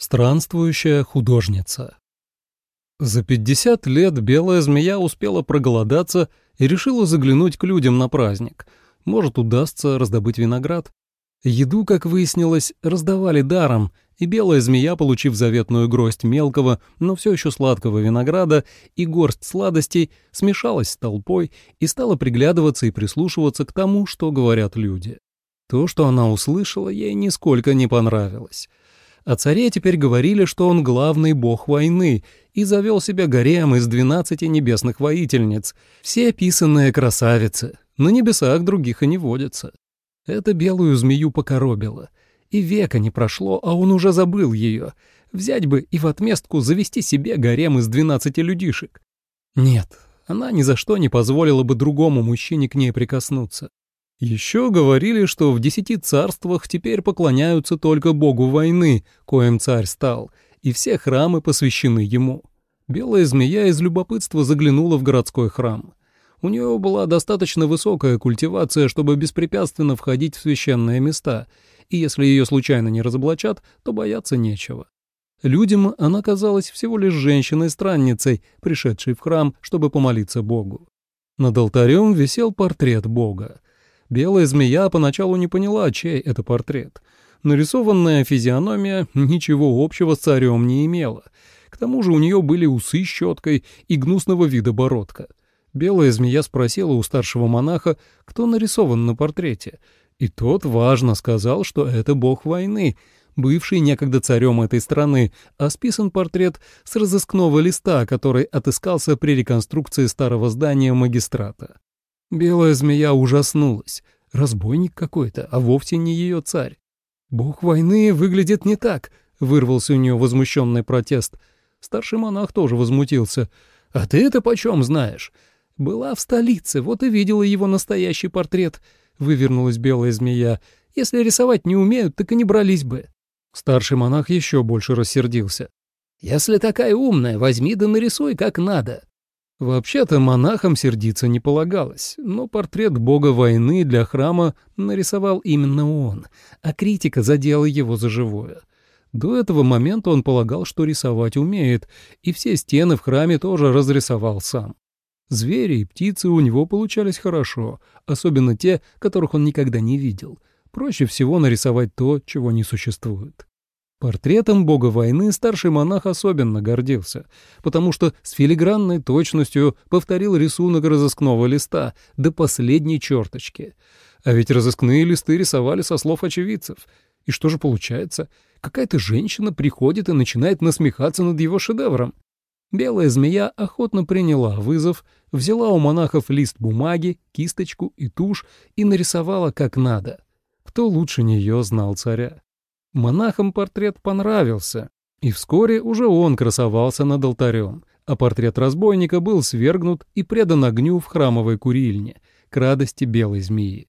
Странствующая художница За 50 лет белая змея успела проголодаться и решила заглянуть к людям на праздник. Может, удастся раздобыть виноград. Еду, как выяснилось, раздавали даром, и белая змея, получив заветную гроздь мелкого, но все еще сладкого винограда и горсть сладостей, смешалась с толпой и стала приглядываться и прислушиваться к тому, что говорят люди. То, что она услышала, ей нисколько не понравилось. О царе теперь говорили, что он главный бог войны и завел себе гарем из двенадцати небесных воительниц, все описанные красавицы, на небесах других и не водятся. Это белую змею покоробило. И века не прошло, а он уже забыл ее. Взять бы и в отместку завести себе гарем из двенадцати людишек. Нет, она ни за что не позволила бы другому мужчине к ней прикоснуться. Еще говорили, что в десяти царствах теперь поклоняются только богу войны, коим царь стал, и все храмы посвящены ему. Белая змея из любопытства заглянула в городской храм. У нее была достаточно высокая культивация, чтобы беспрепятственно входить в священные места, и если ее случайно не разоблачат, то бояться нечего. Людям она казалась всего лишь женщиной-странницей, пришедшей в храм, чтобы помолиться Богу. Над алтарем висел портрет Бога. Белая змея поначалу не поняла, чей это портрет. Нарисованная физиономия ничего общего с царем не имела. К тому же у нее были усы щеткой и гнусного вида бородка. Белая змея спросила у старшего монаха, кто нарисован на портрете, и тот важно сказал, что это бог войны, бывший некогда царем этой страны, а списан портрет с разыскного листа, который отыскался при реконструкции старого здания магистрата. Белая змея ужаснулась. Разбойник какой-то, а вовсе не ее царь. «Бог войны выглядит не так», — вырвался у нее возмущенный протест. Старший монах тоже возмутился. «А ты это почем знаешь?» «Была в столице, вот и видела его настоящий портрет», — вывернулась белая змея. «Если рисовать не умеют, так и не брались бы». Старший монах еще больше рассердился. «Если такая умная, возьми да нарисуй как надо. Вообще-то монахам сердиться не полагалось, но портрет бога войны для храма нарисовал именно он, а критика задела его за живое. До этого момента он полагал, что рисовать умеет, и все стены в храме тоже разрисовал сам. Звери и птицы у него получались хорошо, особенно те, которых он никогда не видел. Проще всего нарисовать то, чего не существует. Портретом бога войны старший монах особенно гордился, потому что с филигранной точностью повторил рисунок разыскного листа до последней черточки. А ведь разыскные листы рисовали со слов очевидцев. И что же получается? Какая-то женщина приходит и начинает насмехаться над его шедевром. Белая змея охотно приняла вызов, взяла у монахов лист бумаги, кисточку и тушь и нарисовала как надо. Кто лучше нее знал царя? Монахам портрет понравился, и вскоре уже он красовался над алтарем, а портрет разбойника был свергнут и предан огню в храмовой курильне, к радости белой змеи.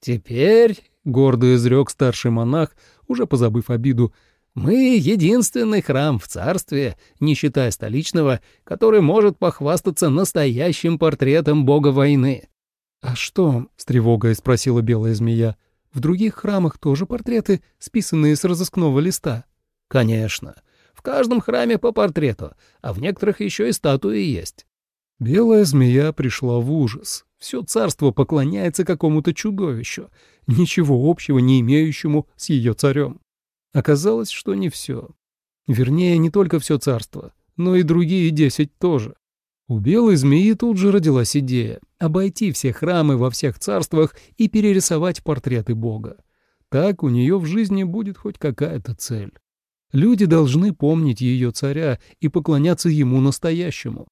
«Теперь», — гордо изрек старший монах, уже позабыв обиду, «мы единственный храм в царстве, не считая столичного, который может похвастаться настоящим портретом бога войны». «А что?» — с тревогой спросила белая змея. В других храмах тоже портреты, списанные с разыскного листа. Конечно. В каждом храме по портрету, а в некоторых еще и статуи есть. Белая змея пришла в ужас. Все царство поклоняется какому-то чудовищу, ничего общего не имеющему с ее царем. Оказалось, что не все. Вернее, не только все царство, но и другие десять тоже. У белой змеи тут же родилась идея обойти все храмы во всех царствах и перерисовать портреты Бога. Так у нее в жизни будет хоть какая-то цель. Люди должны помнить ее царя и поклоняться ему настоящему.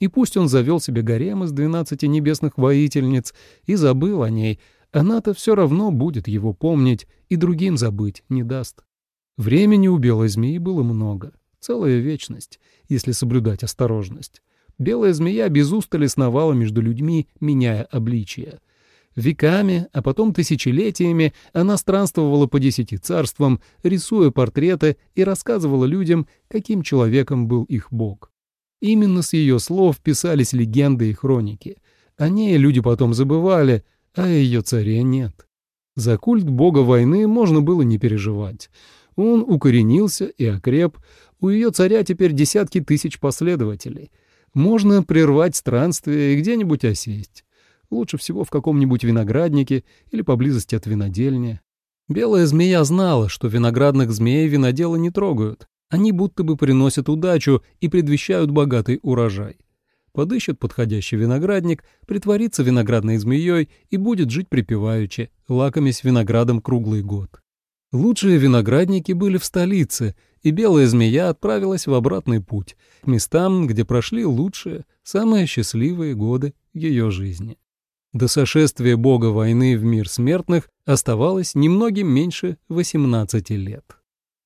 И пусть он завел себе гарем из двенадцати небесных воительниц и забыл о ней, она-то все равно будет его помнить и другим забыть не даст. Времени у белой змеи было много, целая вечность, если соблюдать осторожность. Белая змея без устали сновала между людьми, меняя обличие. Веками, а потом тысячелетиями она странствовала по десяти царствам, рисуя портреты и рассказывала людям, каким человеком был их бог. Именно с ее слов писались легенды и хроники. О ней люди потом забывали, а ее царе нет. За культ бога войны можно было не переживать. Он укоренился и окреп, у ее царя теперь десятки тысяч последователей. Можно прервать странствие и где-нибудь осесть. Лучше всего в каком-нибудь винограднике или поблизости от винодельни. Белая змея знала, что виноградных змей виноделы не трогают. Они будто бы приносят удачу и предвещают богатый урожай. Подыщет подходящий виноградник, притворится виноградной змеей и будет жить припеваючи, лакомясь виноградом круглый год. Лучшие виноградники были в столице, и белая змея отправилась в обратный путь, к местам, где прошли лучшие, самые счастливые годы ее жизни. До сошествия бога войны в мир смертных оставалось немногим меньше 18 лет.